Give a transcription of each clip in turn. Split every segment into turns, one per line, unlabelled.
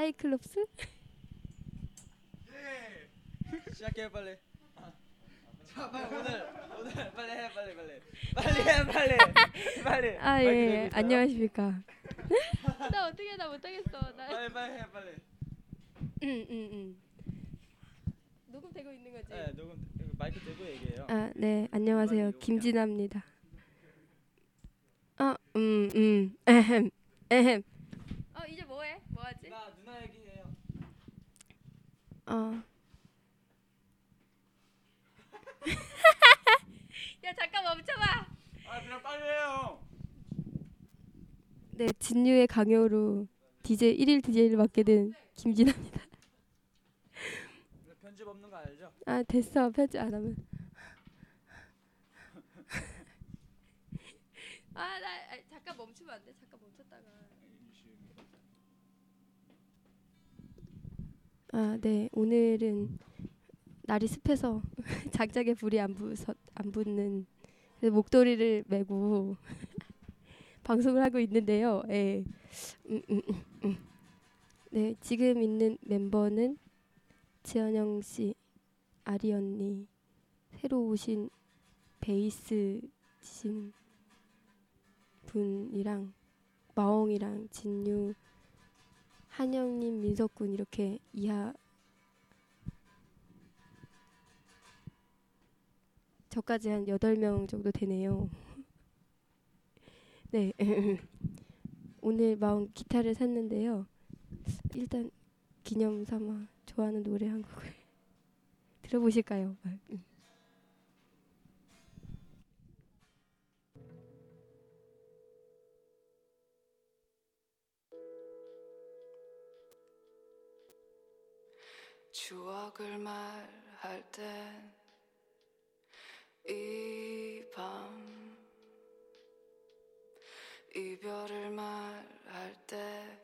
사이클롭스?
시작해 빨리. 아. 자 빨리 오늘 오늘 빨리 해 빨리 빨리 빨리 해 빨리 빨리.
아 예. 안녕하십니까. 나 어떻게 나 못하겠어. 나.
빨리 빨리 해 빨리.
응, 응, 응. 녹음되고 있는 거지?
네 녹음 마이크 대고 얘기해요.
아, 네. 안녕하세요. 김진아입니다. 어, 음, 음. 에헴. 에헴. 어, 이제 뭐 해? 뭐 하지?
나 누나 얘기해요.
어. 야, 잠깐 멈춰 봐.
아 그냥 빨리 해요.
네, 진유의 강요로 DJ 1일 DJ를 맡게 된 김진아입니다.
편집 없는 거 알죠?
아, 됐어. 편집 안 하면. 아, 나 아, 잠깐 멈추면 안 돼. 잠깐 멈췄다가. 아, 네. 오늘은 날이 습해서 장작에 불이 안 부서 안 붙는 목도리를 메고 방송을 하고 있는데요. 예. 음, 음, 음, 음. 네, 지금 있는 멤버는 지연영 씨, 아리 언니, 새로 오신 베이스 치신 분이랑 마옹이랑 진유, 한영님, 민석군 이렇게 이하 저까지 한 여덟 명 정도 되네요. 네. 오늘 마음 기타를 샀는데요. 일단 기념 삼아 좋아하는 노래 한 곡을 들어보실까요?
추억을 말할 땐 이 밤 이별을 말할 때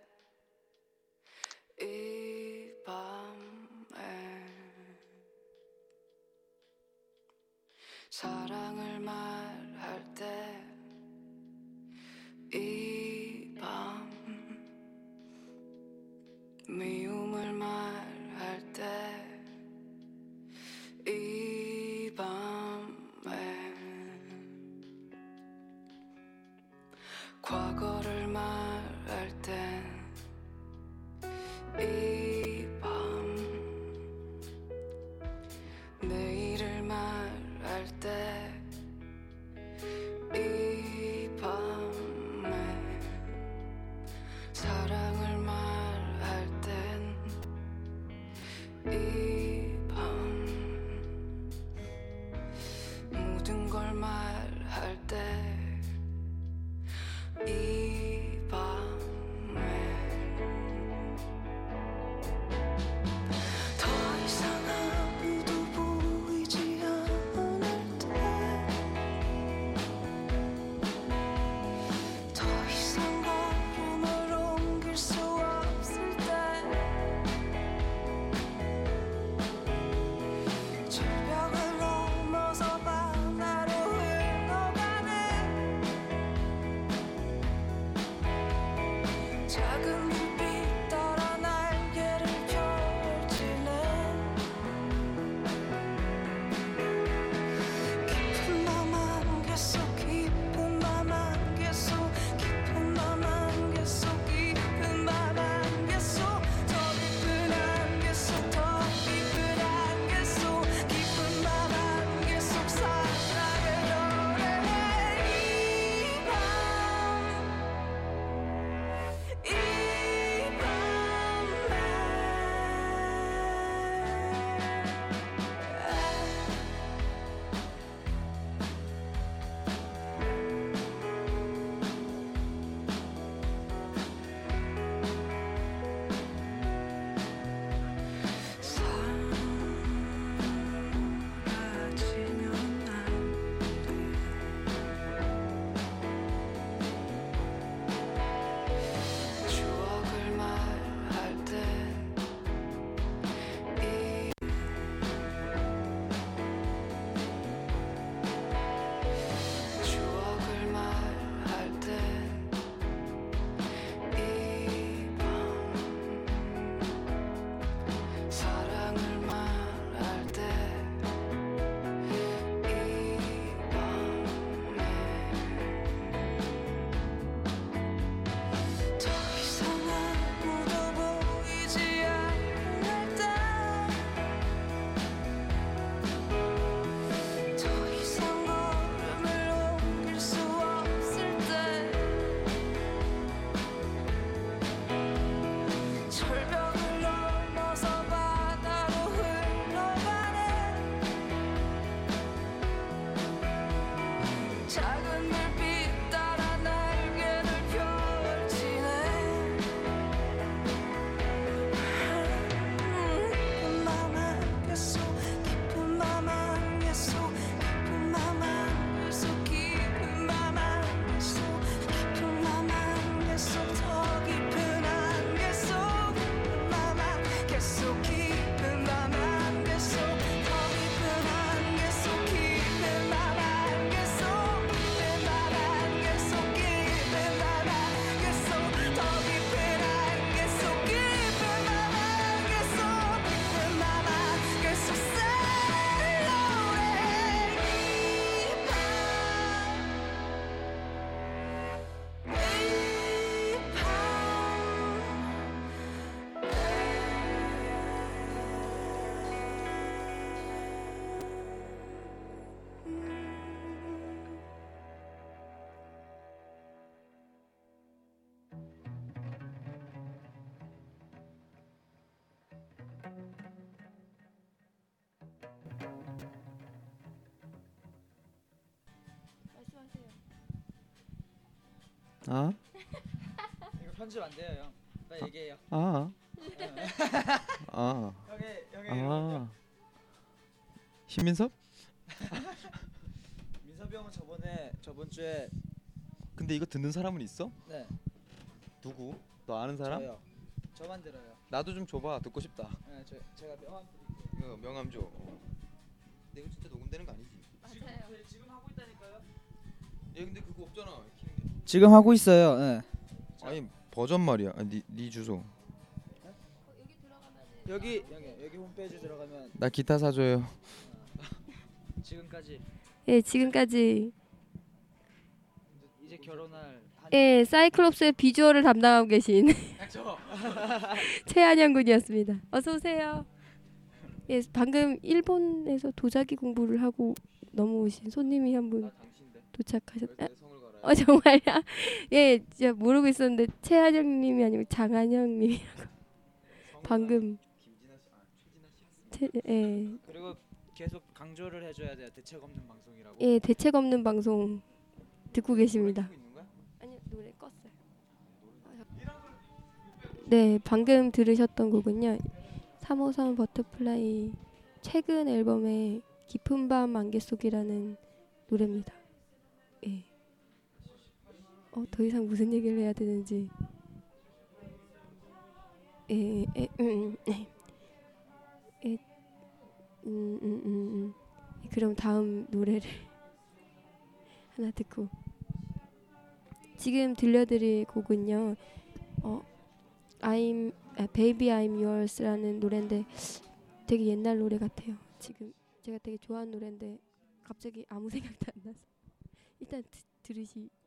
아?
이거 편집 안 돼요 형. 빨리 얘기해요.
아. 아.
형이 형이
아. 신민섭?
민섭이 형은 저번에 저번 주에
근데 이거 듣는 사람은 있어?
네
누구? 너 아는 사람?
저요. 저만 들어요.
나도 좀 줘봐. 듣고 싶다.
네, 저 제가 명함 드릴게요.
이거 명함 줘. 근데 이거 진짜 녹음되는 거 아니지?
지금 지금 하고 있다니까요.
얘 근데 그거 없잖아.
지금 하고 있어요. 네.
아니 버전 말이야. 아, 네, 네 주소.
여기 여기 여기 홈페이지 들어가면
나 기타 사줘요.
지금까지
예, 지금까지
이제 결혼할 한
예, 사이클롭스의 비주얼을 담당하고 계신
저
최한영 군이었습니다. 어서 오세요. 예, 방금 일본에서 도자기 공부를 하고 넘어오신 손님이 한분
당신데.
도착하셨. 아,
어
정말요? 예, 제가 모르고 있었는데 최한영님이 아니고 장한영님이 방금
김진아 씨, 아 최진아 씨.
채, 예,
그리고 계속 강조를 해줘야 돼요. 대책 없는 방송이라고.
예 대책 없는 방송 듣고 계십니다. 아니요 노래 껐어요. 네 방금 들으셨던 곡은요 353 버터플라이 최근 앨범의 깊은 밤 안개 속이라는 노래입니다. 예. 어 더 이상 무슨 얘기를 해야 되는지. 예, 예, 음, 예. 예, 음, 음, 음, 음. 그럼 다음 노래를 하나 듣고 지금 들려드릴 곡은요. 어, I'm 아, Baby I'm Yours라는 노래인데 되게 옛날 노래 같아요. 지금 제가 되게 좋아하는 노래인데 갑자기 아무 생각도 안 나서 일단 드, 들으시.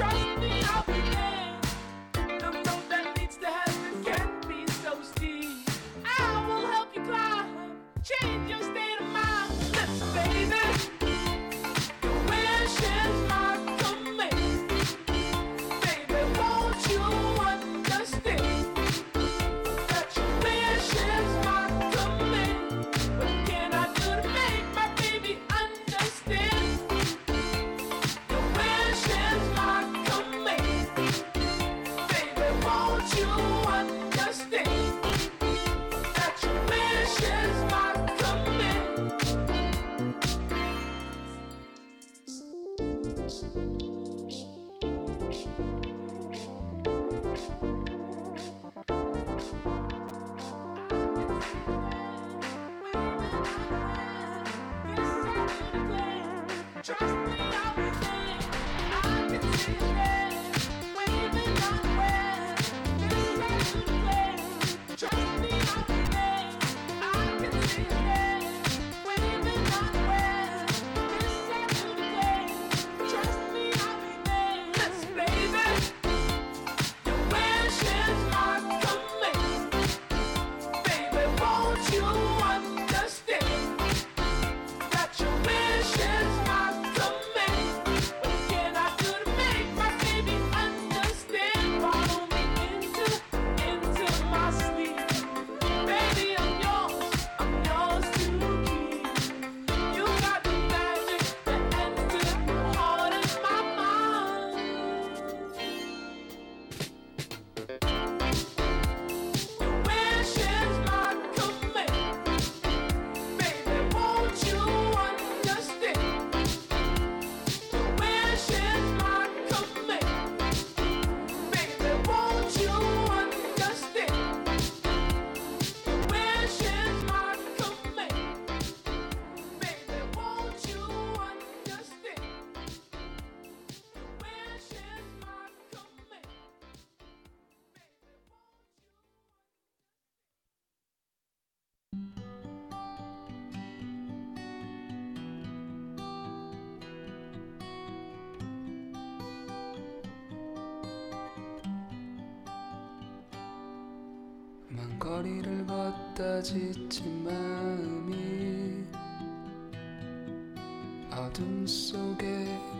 Trust me, I'll be
지친 마음이 어둠 속에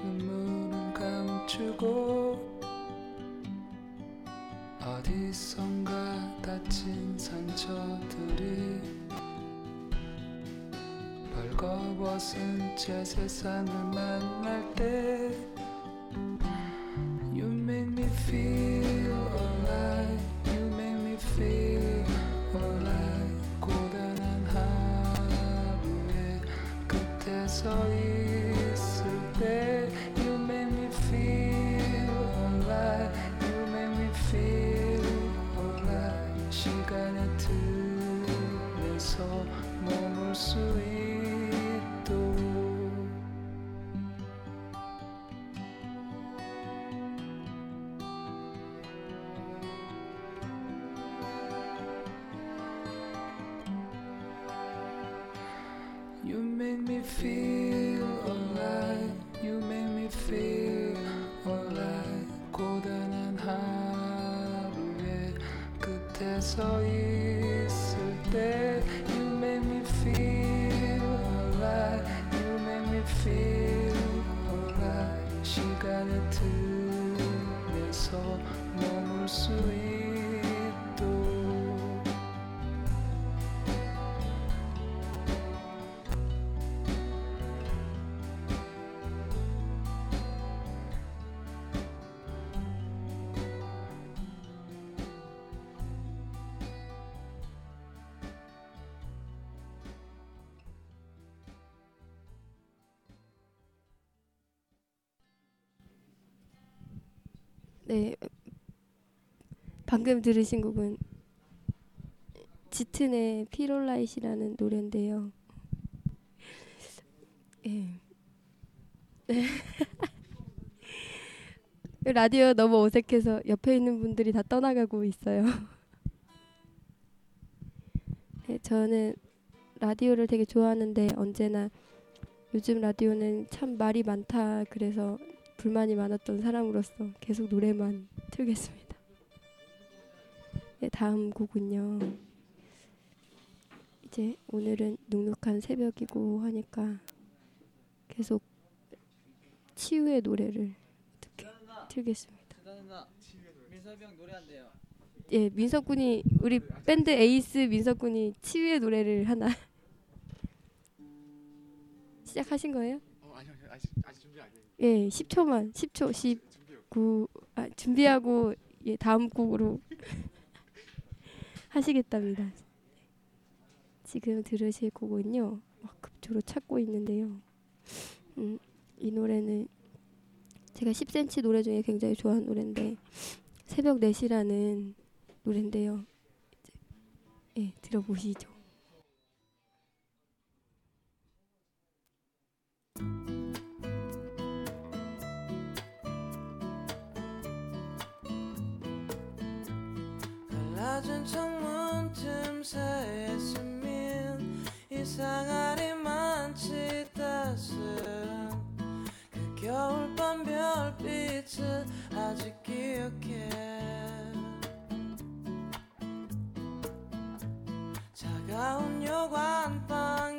눈물을 감추고 어디선가 다친 상처들이 벌거벗은 채 세상을 만날 때 시간의 틈에서 머물 수 있
네. 방금 들으신 곡은 짙은의 Feel Alright라는 노래인데요. 예. 라디오 너무 어색해서 옆에 있는 분들이 다 떠나가고 있어요. 네, 저는 라디오를 되게 좋아하는데 언제나 요즘 라디오는 참 말이 많다 그래서 불만이 많았던 사람으로서 계속 노래만 틀겠습니다. 네, 다음 곡은요. 이제 오늘은 눅눅한 새벽이고 하니까 계속 치유의 노래를 어떻게 틀겠습니다.
형 노래한대요.
예, 민석 군이 우리 밴드 에이스 민석 군이 치유의 노래를 하나 시작하신 거예요?
아직 아직 준비 안 돼.
예, 10초만. 10초. 10
준비요.
9 아, 준비하고 예, 다음 곡으로 하시겠답니다. 지금 들으실 곡은요. 막 급조로 찾고 있는데요. 음, 이 노래는 제가 10cm 노래 중에 굉장히 좋아하는 노래인데 새벽 4시라는 노래인데요. 이제, 예, 들어보시죠.
갈라진 창문 틈새에 스민 이상하리 많지 따스한 그 겨울밤 별빛을 아직 기억해. 차가운 여관방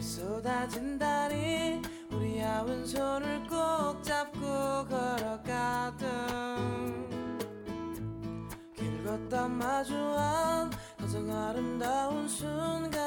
별 쏟아진 달이 우리 아운 손을 꼭 잡고 걸어가던 길 걷다 마주한 가장 아름다운 순간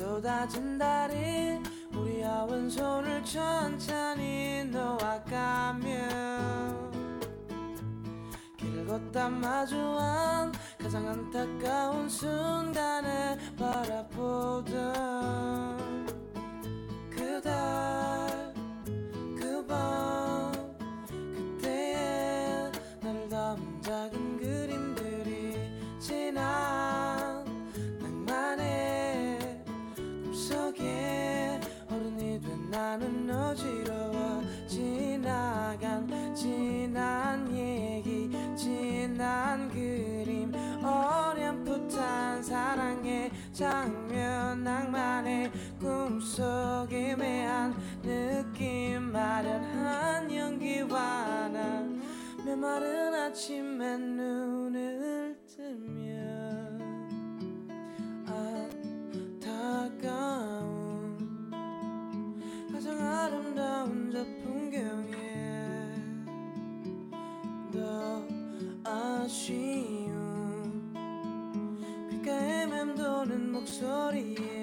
쏟아진 달이 우리 아원 손을 천천히 놓아가며. 길을 걷다 마주한 가장 안타까운 순간에 바라보던 어지러워. 지나간 지난 얘기 지난 그림. 어렴풋한 사랑의 장면 낭만의 꿈속에 매한 느낌. 마련한 연기와 나 메마른 아침에 눈을 뜨면 안타까운 아름다운 저 풍경에 더 아쉬운 귓가에 맴도는 목소리에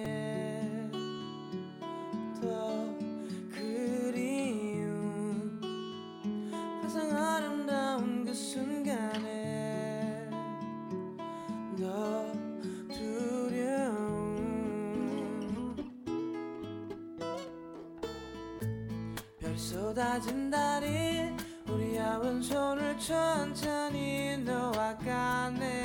쏟아진 달이 우리 아픈 손을 천천히 놓아가네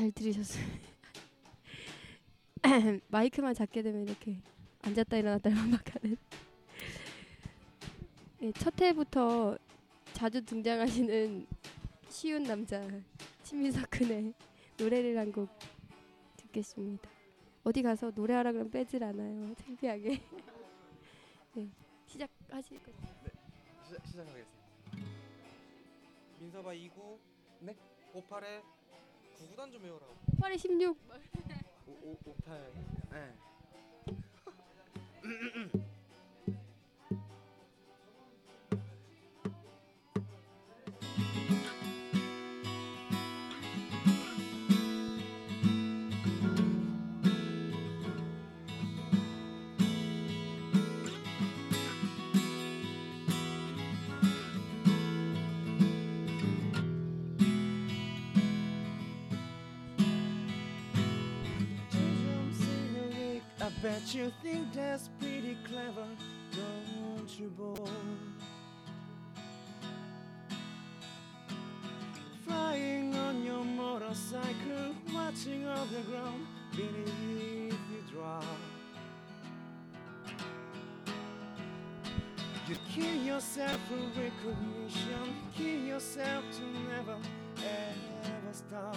잘 들으셨어요. 마이크만 잡게 되면 이렇게 앉았다 일어났다 반복하는. 네, 첫 회부터 자주 등장하시는 쉬운 남자 신민석 군의 노래를 한 곡 듣겠습니다. 어디 가서 노래하라 그러면 빼질 않아요. 창피하게. 네, 시작하실 거죠.
시작, 시작하겠습니다. 민서바 29네 58에 99단 좀 외우라고.
8에 16.
5 5 58 네.
bet you think that's pretty clever, don't you, boy? Flying on your motorcycle, watching off the ground beneath you drop. You kill yourself for recognition, kill yourself to never ever stop.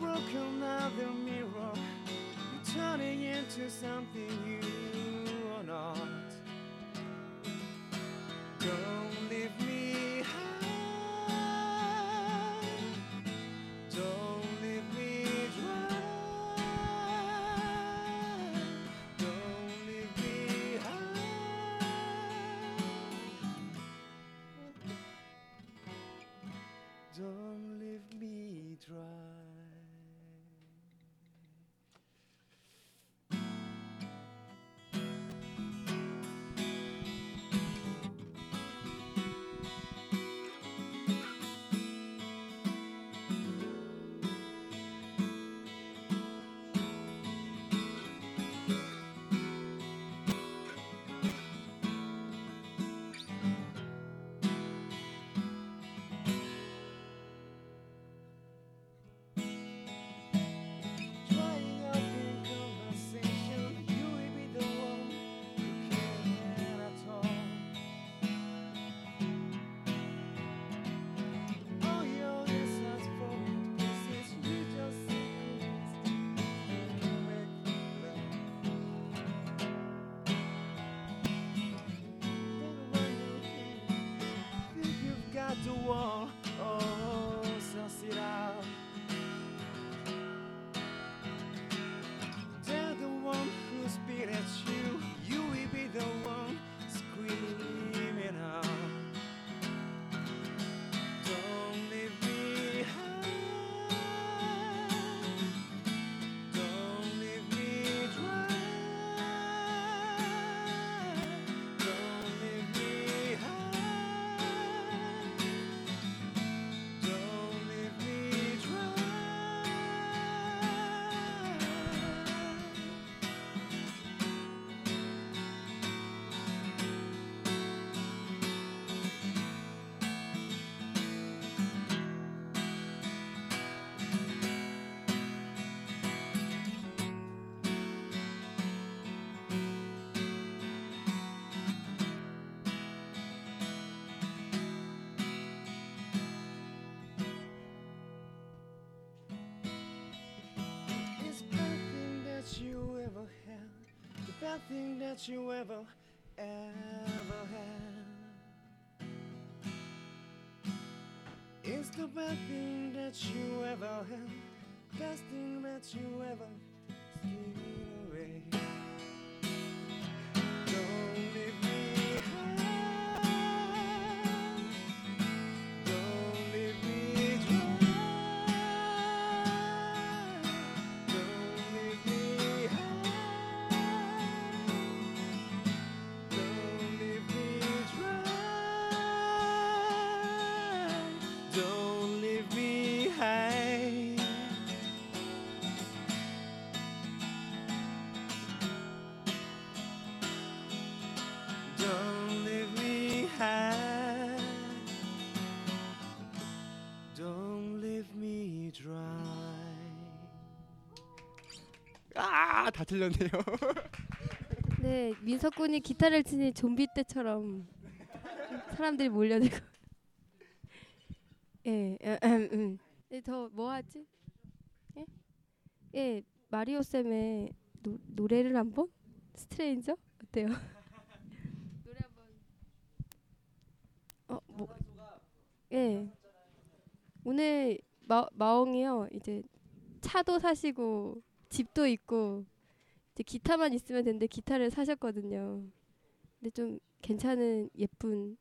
broke another mirror. You turn it into something new. Had, the bad thing that you ever, ever had. It's the bad thing that you ever had, best thing that you ever threw
다 틀렸네요.
네, 민석 군이 기타를 치니 좀비 때처럼 사람들이 몰려들고. 예, 예, 음, 음. 네, 더뭐 하지? 예? 예, 마리오 쌤의 노, 노래를 한번 스트레인저 어때요? 노래 한번. 어, 뭐? 예. 오늘 마 마옹이요. 이제 차도 사시고 집도 있고 기타만 있으면 되는데 기타를 사셨거든요. 근데 좀 괜찮은 예쁜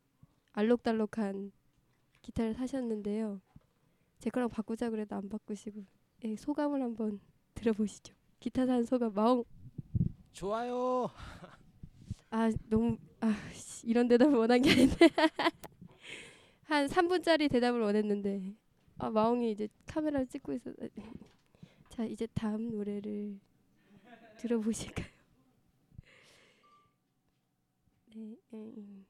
알록달록한 기타를 사셨는데요. 제 거랑 바꾸자 그래도 안 바꾸시고 예, 소감을 한번 들어보시죠. 기타 산 소감 마옹
좋아요.
아 너무 아 씨, 이런 대답을 원한 게 아닌데 한 3분짜리 대답을 원했는데 아 마옹이 이제 카메라를 찍고 있어 자 이제 다음 노래를 들어보실까요? 네, 음.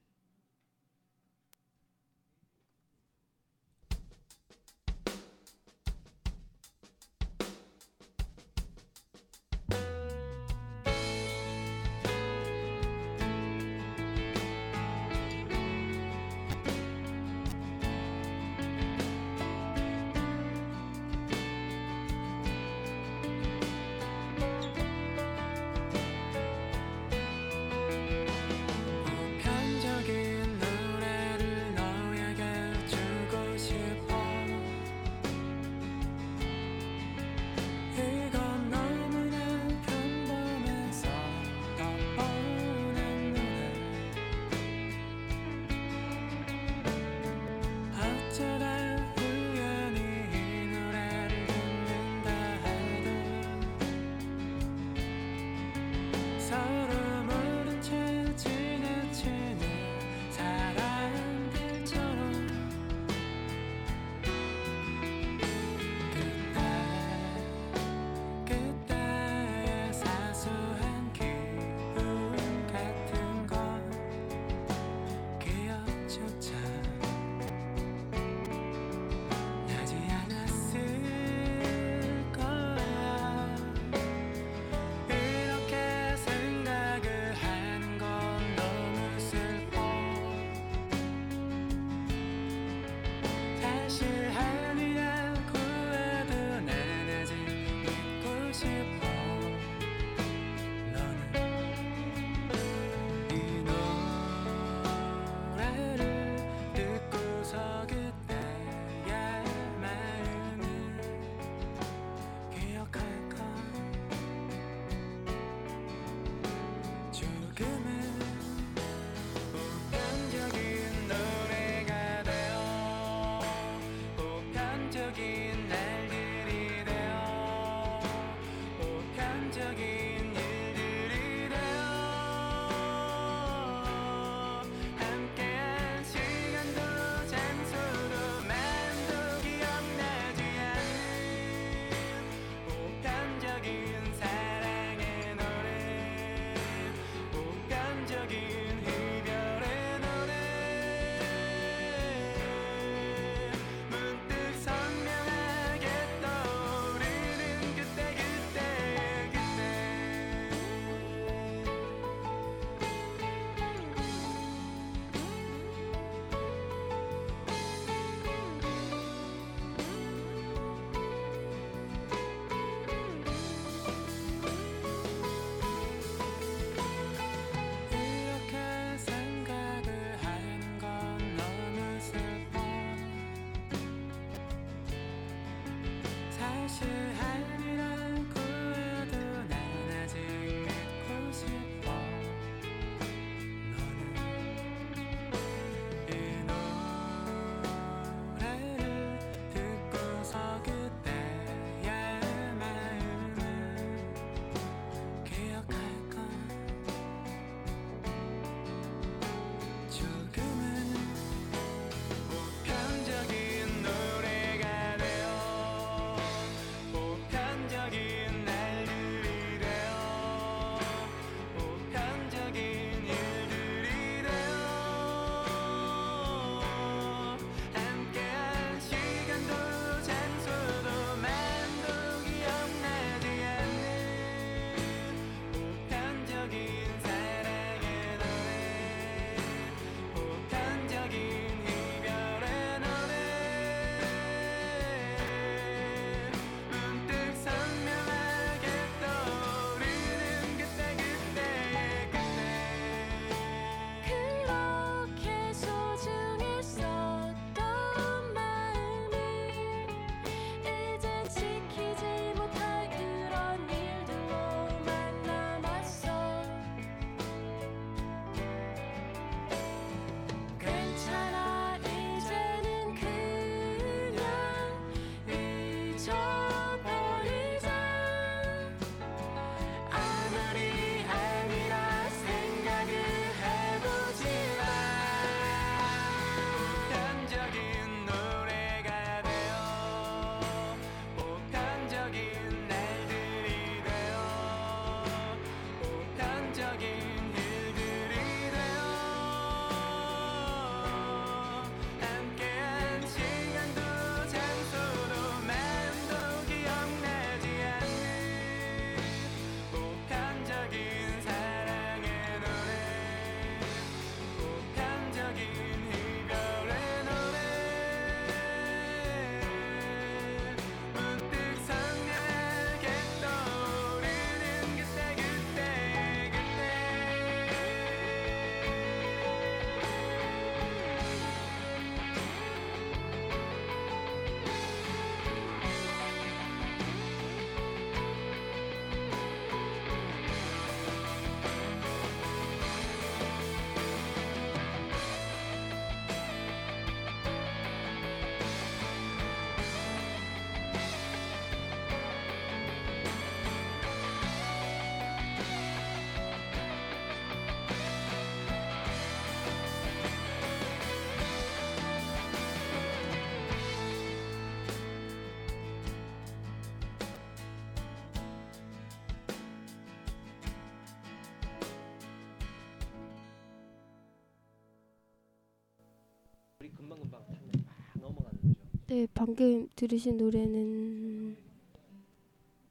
방금
들으신 노래는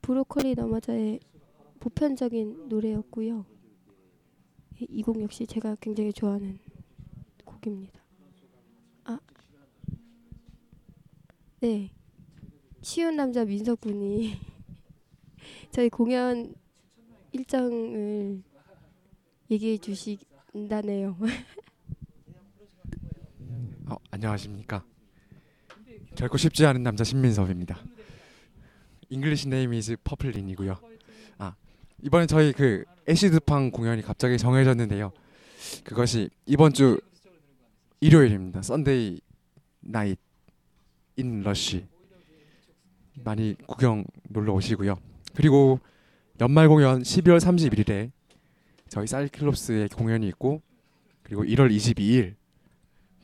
브로콜리 너마저의 보편적인 노래였고요. 이 곡 역시 제가 굉장히 좋아하는 곡입니다. 아, 네, 쉬운 남자 민석 군이 저희 공연 일정을 얘기해 주신다네요.
어, 안녕하십니까. 결코 쉽지 않은 남자 신민섭입니다. English name is 퍼플린이고요. 아 이번에 저희 그 애시드팡 공연이 갑자기 정해졌는데요. 그것이 이번 주 일요일입니다. Sunday night in 러쉬 많이 구경 놀러 오시고요. 그리고 연말 공연 12월 31일에 저희 사이클롭스의 공연이 있고 그리고 1월 22일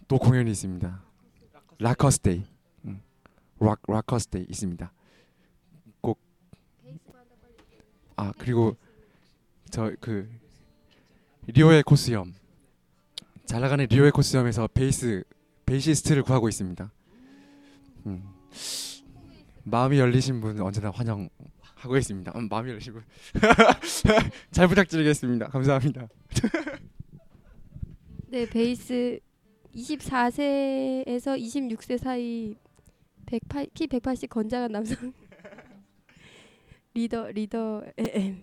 또 공연이 있습니다. Rockers Day, 음, 락 Rockers Day 있습니다. 꼭 아 그리고 저 그 리오의 코스염 잘 나가는 리오의 코스염에서 베이스 베이시스트를 구하고 있습니다. 음, 마음이 열리신 분 언제나 환영하고 있습니다. 음, 마음이 열리신 분 잘 부탁드리겠습니다. 감사합니다.
네, 베이스 24세에서 26세 사이 108, 키 180 건장한 남성 리더 리더 에,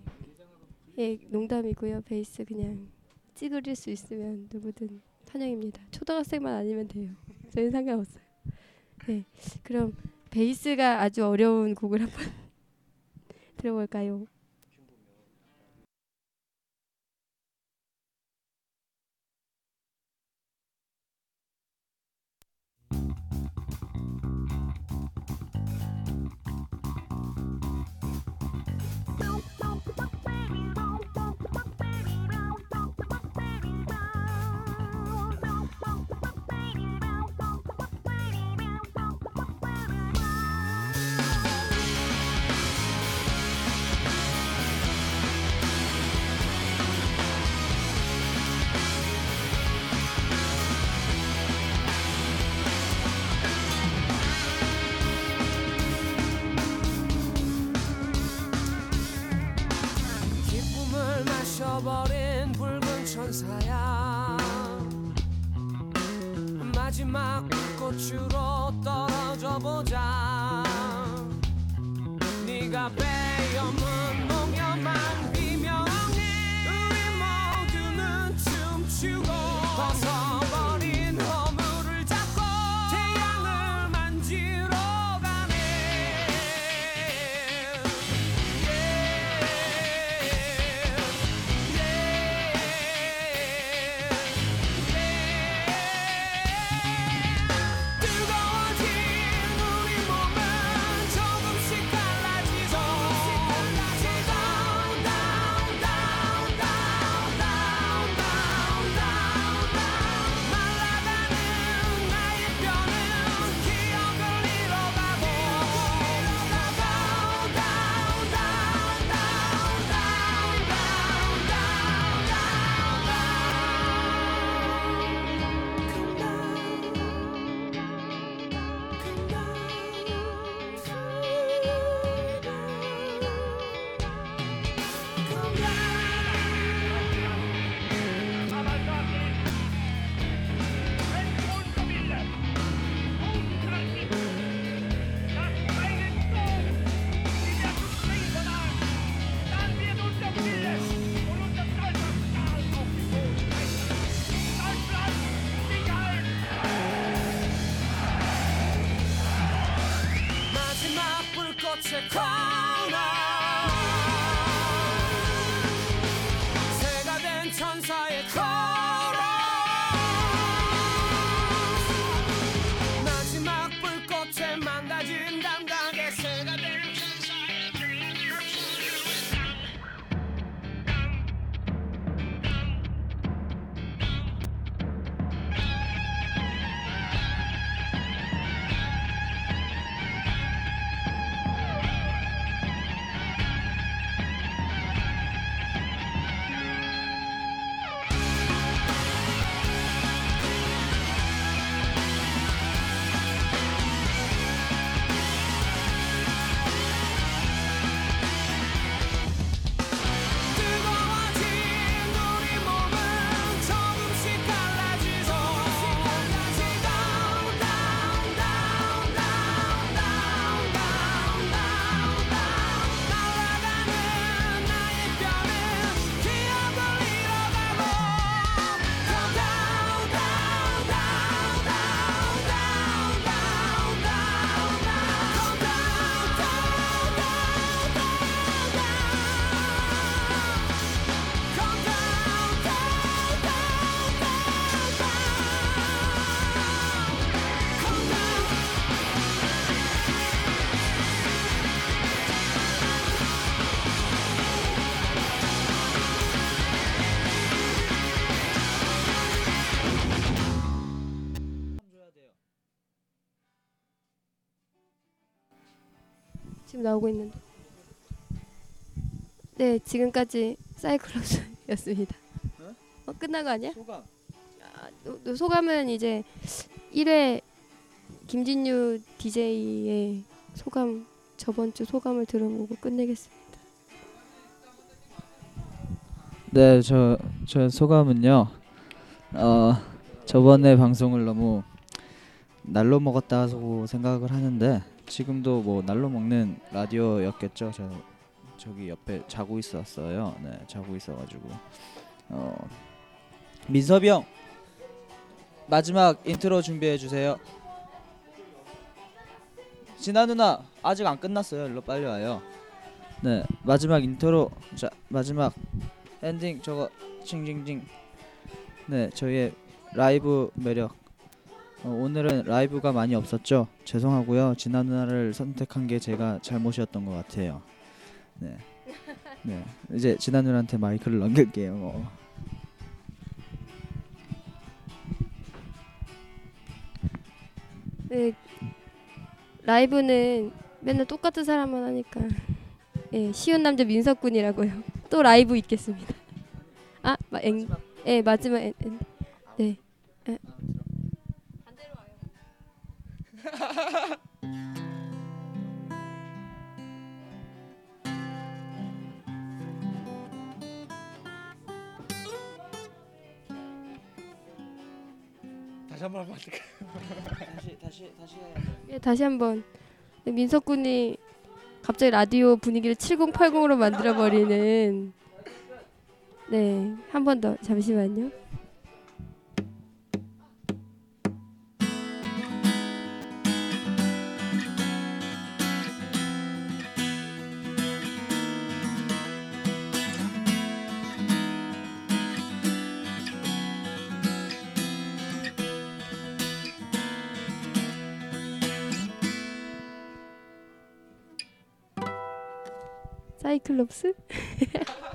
예, 농담이고요. 베이스 그냥 찌그릴 수 있으면 누구든 환영입니다. 초등학생만 아니면 돼요. 저희는 상관없어요. 네, 그럼
베이스가 아주 어려운 곡을 한번 들어볼까요?
지금
나오고 있는데. 네, 지금까지 사이클롭스였습니다.
어?
어, 끝난 거 아니야?
소감.
아, 너- 너 소감은 이제 1회 김진유 DJ의 소감 저번 주 소감을 들어보고 끝내겠습니다.
네, 저, 저 소감은요. 어, 저번에 방송을 너무 날로 먹었다고 생각을 하는데 지금도 뭐 날로 먹는 라디오였겠죠. 저 저기 옆에 자고 있었어요. 네, 자고 있어가지고 어, 민섭이 형 마지막 인트로 준비해 주세요. 진아 누나 아직 안 끝났어요. 일로 빨리 와요. 네 마지막 인트로 자 마지막 엔딩 저거 징징징. 네 저희의 라이브 매력. 어, 오늘은 라이브가 많이 없었죠. 죄송하고요. 진아 누나를 선택한 게 제가 잘못이었던 것 같아요. 네. 네 이제 진아 누나한테 마이크를 넘길게요. 뭐.
네, 라이브는 맨날 똑같은 사람만 하니까 예, 쉬운 남자 민석군이라고요. 또 라이브 있겠습니다. 아, 마, 앵, 예, 마지막 엔, 엔, 네.
다시 한번 하면 안 될까요?
다시 다시 다시 해야
예, 다시 한번 네, 민석 군이 갑자기 라디오 분위기를 7080으로 만들어 버리는 네, 한 번 더 잠시만요. 사이클롭스?